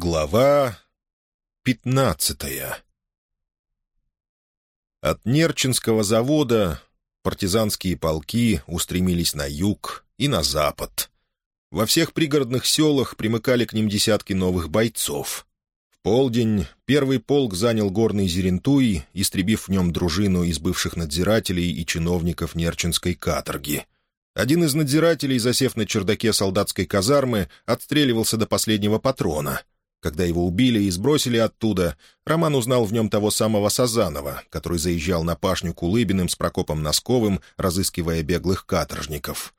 Глава пятнадцатая От Нерчинского завода партизанские полки устремились на юг и на запад. Во всех пригородных селах примыкали к ним десятки новых бойцов. В полдень первый полк занял горный Зерентуй, истребив в нем дружину из бывших надзирателей и чиновников Нерчинской каторги — один из надзирателей, засев на чердаке солдатской казармы, отстреливался до последнего патрона. Когда его убили и сбросили оттуда, Роман узнал в нем того самого Сазанова, который заезжал на пашню к с Прокопом Носковым, разыскивая беглых каторжников.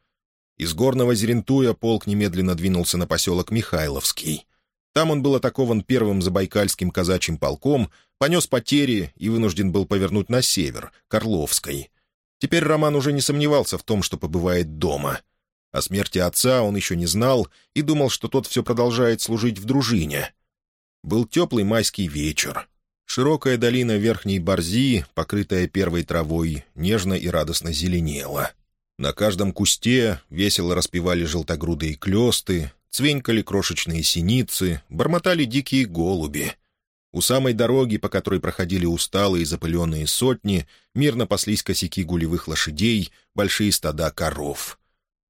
Из горного Зерентуя полк немедленно двинулся на поселок Михайловский. Там он был атакован первым забайкальским казачьим полком, понес потери и вынужден был повернуть на север, к Орловской. Теперь Роман уже не сомневался в том, что побывает дома. О смерти отца он еще не знал и думал, что тот все продолжает служить в дружине. Был теплый майский вечер. Широкая долина Верхней Борзи, покрытая первой травой, нежно и радостно зеленела. На каждом кусте весело распевали желтогрудые клесты, цвенькали крошечные синицы, бормотали дикие голуби. У самой дороги, по которой проходили усталые запыленные сотни, мирно паслись косяки гулевых лошадей, большие стада коров.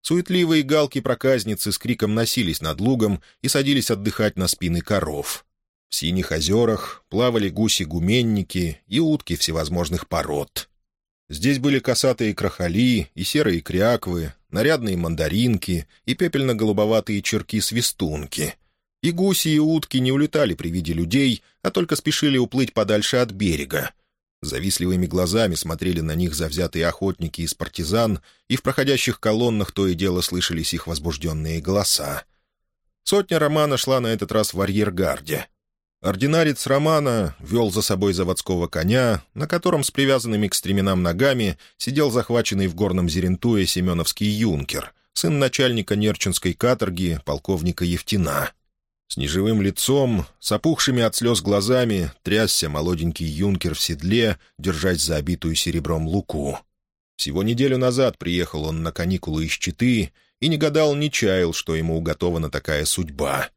Суетливые галки-проказницы с криком носились над лугом и садились отдыхать на спины коров. В синих озерах плавали гуси-гуменники и утки всевозможных пород. Здесь были косатые крахали и серые кряквы, нарядные мандаринки и пепельно-голубоватые черки-свистунки — и гуси, и утки не улетали при виде людей, а только спешили уплыть подальше от берега. Завистливыми глазами смотрели на них завзятые охотники из партизан, и в проходящих колоннах то и дело слышались их возбужденные голоса. Сотня Романа шла на этот раз в арьергарде. Ординарец Романа вел за собой заводского коня, на котором с привязанными к стременам ногами сидел захваченный в горном Зерентуе семеновский юнкер, сын начальника Нерчинской каторги, полковника Евтина. С неживым лицом, с опухшими от слез глазами, трясся молоденький юнкер в седле, держась за обитую серебром луку. Всего неделю назад приехал он на каникулы из Читы и не гадал, не чаял, что ему уготована такая судьба.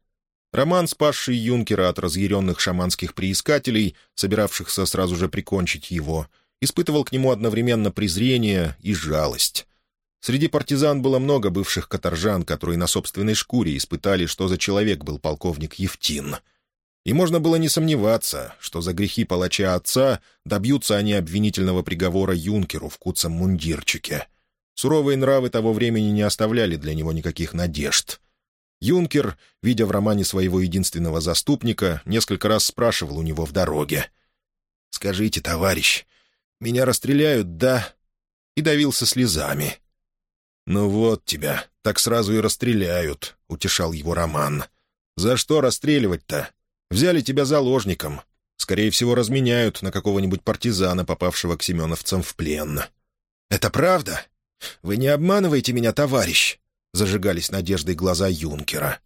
Роман, спасший юнкера от разъяренных шаманских приискателей, собиравшихся сразу же прикончить его, испытывал к нему одновременно презрение и жалость. Среди партизан было много бывших каторжан, которые на собственной шкуре испытали, что за человек был полковник Евтин. И можно было не сомневаться, что за грехи палача отца добьются они обвинительного приговора юнкеру в куцом мундирчике. Суровые нравы того времени не оставляли для него никаких надежд. Юнкер, видя в романе своего единственного заступника, несколько раз спрашивал у него в дороге. «Скажите, товарищ, меня расстреляют, да?» И давился слезами. «Ну вот тебя, так сразу и расстреляют», — утешал его Роман. «За что расстреливать-то? Взяли тебя заложником. Скорее всего, разменяют на какого-нибудь партизана, попавшего к семеновцам в плен». «Это правда? Вы не обманываете меня, товарищ?» — зажигались надеждой глаза юнкера.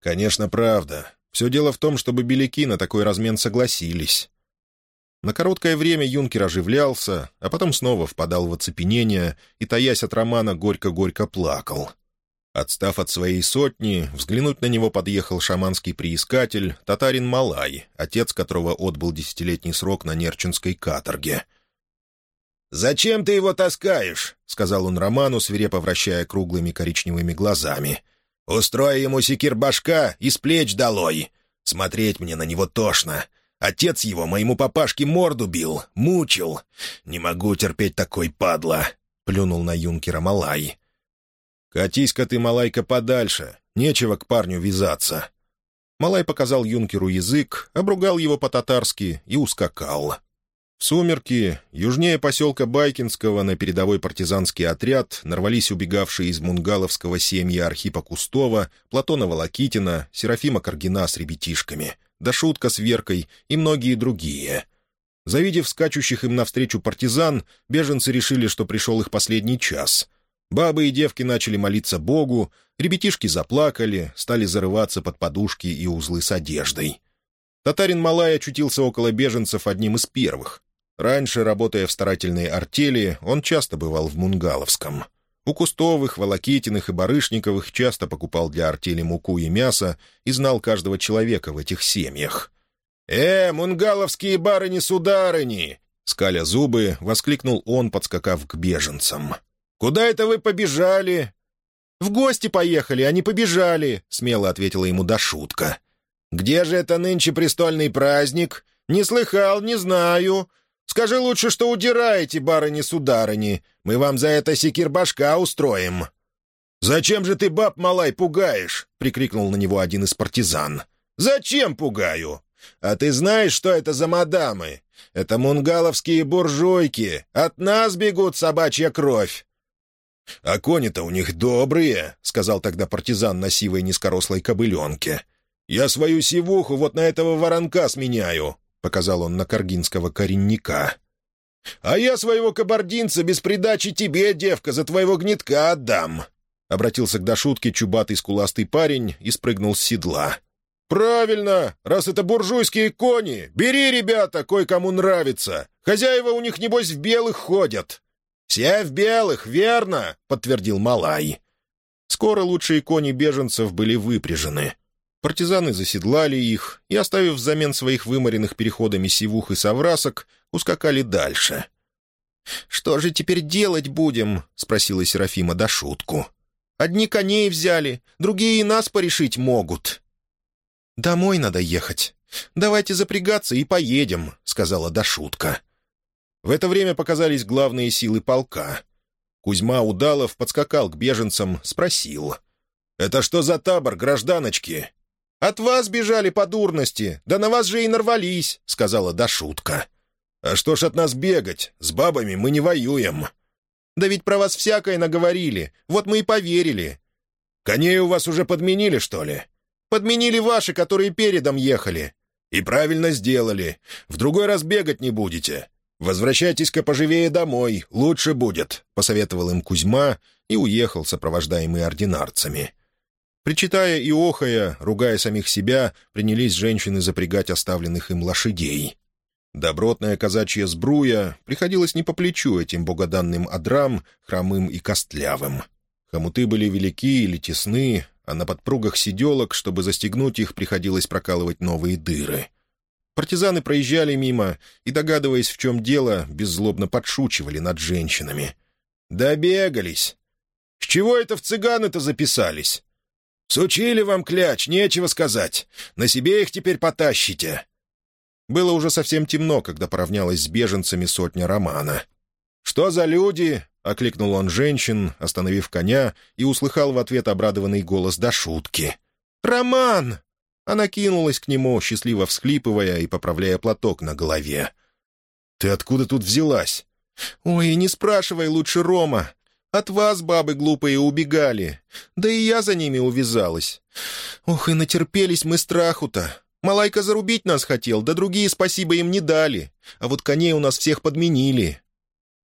«Конечно, правда. Все дело в том, чтобы беляки на такой размен согласились. На короткое время юнкер оживлялся, а потом снова впадал в оцепенение и, таясь от романа, горько-горько плакал. Отстав от своей сотни, взглянуть на него подъехал шаманский приискатель, татарин Малай, отец которого отбыл десятилетний срок на Нерчинской каторге. «Зачем ты его таскаешь?» — сказал он Роману, свирепо вращая круглыми коричневыми глазами. «Устрой ему секир башка и с плеч долой. Смотреть мне на него тошно. Отец его моему папашке морду бил, мучил. Не могу терпеть такой падла», — плюнул на юнкера Малай. «Катись-ка ты, Малайка, подальше. Нечего к парню вязаться». Малай показал юнкеру язык, обругал его по-татарски и ускакал. В сумерки, южнее поселка Байкинского, на передовой партизанский отряд нарвались убегавшие из мунгаловского семьи Архипа Кустова, Платона Волокитина, Серафима Каргина с ребятишками — да шутка с Веркой и многие другие. Завидев скачущих им навстречу партизан, беженцы решили, что пришел их последний час. Бабы и девки начали молиться Богу, ребятишки заплакали, стали зарываться под подушки и узлы с одеждой. Татарин Малай очутился около беженцев одним из первых. Раньше, работая в старательной артели, он часто бывал в Мунгаловском. У Кустовых, Волокитиных и Барышниковых часто покупал для артели муку и мясо и знал каждого человека в этих семьях. «Э, мунгаловские барыни-сударыни!» Скаля зубы, воскликнул он, подскакав к беженцам. «Куда это вы побежали?» «В гости поехали, а не побежали», — смело ответила ему Дашутка. «Где же это нынче престольный праздник? Не слыхал, не знаю. Скажи лучше, что удираете, барыни-сударыни. Мы вам за это секирбашка устроим». «Зачем же ты баб, малай, пугаешь?» — прикрикнул на него один из партизан. «Зачем пугаю? А ты знаешь, что это за мадамы? Это мунгаловские буржуйки. От нас бегут собачья кровь. «А кони-то у них добрые», — сказал тогда партизан на сивой низкорослой кобыленке. «Я свою сивуху вот на этого воронка сменяю», — показал он на каргинского коренника. «А я своего кабардинца без придачи тебе, девка, за твоего гнетка отдам», — обратился к Дашутке чубатый скуластый парень и спрыгнул с седла. «Правильно! Раз это буржуйские кони, бери, ребята, кое-кому нравится. Хозяева у них, небось, в белых ходят. «Все в белых, верно?» — подтвердил Малай. Скоро лучшие кони беженцев были выпряжены. Партизаны заседлали их и, оставив взамен своих выморенных переходами сивух и соврасок, ускакали дальше. «Что же теперь делать будем?» — спросила Серафима Дашутку. «Одни коней взяли, другие и нас порешить могут». «Домой надо ехать. Давайте запрягаться и поедем», — сказала Дашутка. В это время показались главные силы полка. Кузьма Удалов подскакал к беженцам, спросил. «Это что за табор, гражданочки?» «От вас бежали по дурности, да на вас же и нарвались», — сказала Дашутка. «А что ж от нас бегать? С бабами мы не воюем». «Да ведь про вас всякое наговорили, вот мы и поверили». «Коней у вас уже подменили, что ли?» «Подменили ваши, которые передом ехали». «И правильно сделали. В другой раз бегать не будете. «Возвращайтесь-ка поживее домой, лучше будет», — посоветовал им Кузьма и уехал, сопровождаемый ординарцами. Причитая и охая, ругая самих себя, принялись женщины запрягать оставленных им лошадей. Добротная казачья сбруя приходилась не по плечу этим богоданным одрам, хромым и костлявым. Хомуты были велики или тесны, а на подпругах сиделок, чтобы застегнуть их, приходилось прокалывать новые дыры — Партизаны проезжали мимо и, догадываясь, в чем дело, беззлобно подшучивали над женщинами. «Добегались! С чего это в цыганы-то записались? Сучили вам кляч, нечего сказать. На себе их теперь потащите!» Было уже совсем темно, когда поравнялась с беженцами сотня Романа. «Что за люди?» — окликнул он женщин, остановив коня, и услыхал в ответ обрадованный голос до шутки. «Роман!» Она кинулась к нему, счастливо всхлипывая и поправляя платок на голове. «Ты откуда тут взялась?» «Ой, не спрашивай лучше, Рома. От вас, бабы глупые, убегали. Да и я за ними увязалась. Ох, и натерпелись мы страху-то. Малайка зарубить нас хотел, да другие спасибо им не дали. А вот коней у нас всех подменили».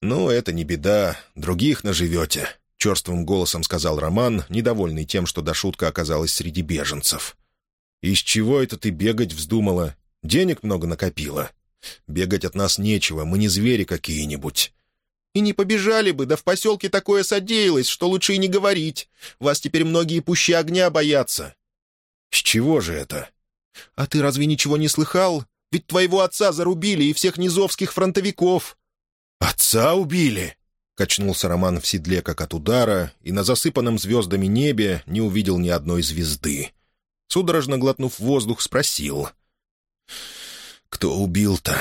«Ну, это не беда, других наживете», — черствым голосом сказал Роман, недовольный тем, что Дашутка оказалась среди беженцев. «Из чего это ты бегать вздумала? Денег много накопила. Бегать от нас нечего, мы не звери какие-нибудь». «И не побежали бы, да в поселке такое содеялось, что лучше и не говорить. Вас теперь многие пущи огня боятся». «С чего же это?» «А ты разве ничего не слыхал? Ведь твоего отца зарубили и всех низовских фронтовиков». «Отца убили?» — качнулся Роман в седле, как от удара, и на засыпанном звездами небе не увидел ни одной звезды. Судорожно глотнув воздух, спросил. «Кто убил-то?»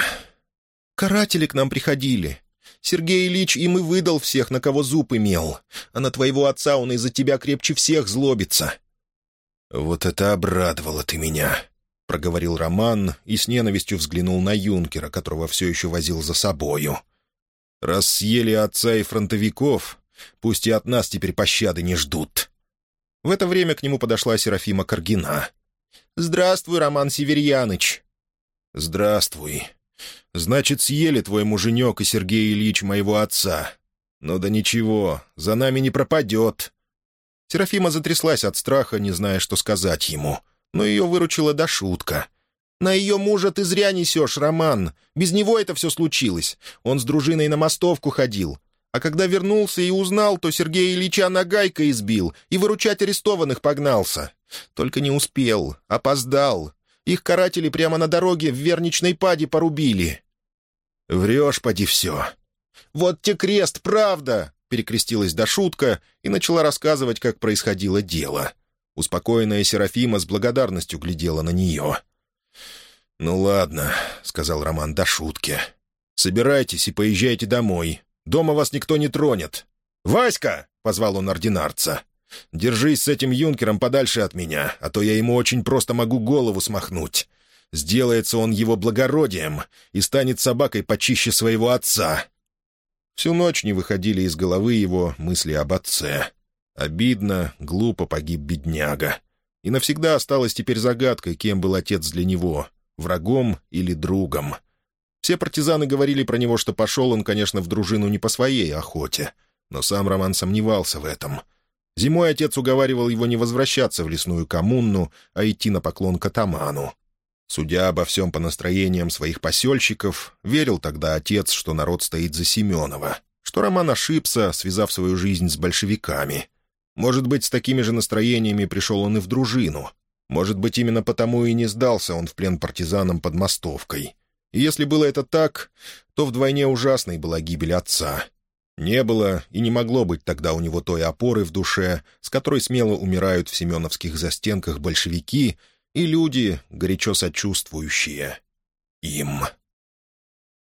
«Каратели к нам приходили. Сергей Ильич им и выдал всех, на кого зуб имел. А на твоего отца он из-за тебя крепче всех злобится». «Вот это обрадовало ты меня», — проговорил Роман и с ненавистью взглянул на юнкера, которого все еще возил за собою. «Раз съели отца и фронтовиков, пусть и от нас теперь пощады не ждут». В это время к нему подошла Серафима Каргина. «Здравствуй, Роман Северьяныч!» «Здравствуй. Значит, съели твой муженек и Сергей Ильич моего отца. Ну да ничего, за нами не пропадет». Серафима затряслась от страха, не зная, что сказать ему, но ее выручила до шутка. «На ее мужа ты зря несешь, Роман. Без него это все случилось. Он с дружиной на мостовку ходил. А когда вернулся и узнал, то Сергея Ильича нагайкой избил и выручать арестованных погнался. Только не успел, опоздал. Их каратели прямо на дороге в верничной паде порубили. «Врешь, поди все». «Вот те крест, правда!» — перекрестилась до шутка и начала рассказывать, как происходило дело. Успокоенная Серафима с благодарностью глядела на нее. «Ну ладно», — сказал Роман до шутки. «Собирайтесь и поезжайте домой. Дома вас никто не тронет». «Васька!» — позвал он ординарца. «Держись с этим юнкером подальше от меня, а то я ему очень просто могу голову смахнуть. Сделается он его благородием и станет собакой почище своего отца». Всю ночь не выходили из головы его мысли об отце. Обидно, глупо погиб бедняга. И навсегда осталась теперь загадкой, кем был отец для него — врагом или другом. Все партизаны говорили про него, что пошел он, конечно, в дружину не по своей охоте. Но сам Роман сомневался в этом. Зимой отец уговаривал его не возвращаться в лесную коммуну, а идти на поклон к атаману. Судя обо всем по настроениям своих посельщиков, верил тогда отец, что народ стоит за Семенова, что Роман ошибся, связав свою жизнь с большевиками. Может быть, с такими же настроениями пришел он и в дружину. Может быть, именно потому и не сдался он в плен партизанам под Мостовкой. И если было это так, то вдвойне ужасной была гибель отца. Не было и не могло быть тогда у него той опоры в душе, с которой смело умирают в семеновских застенках большевики — и люди, горячо сочувствующие им.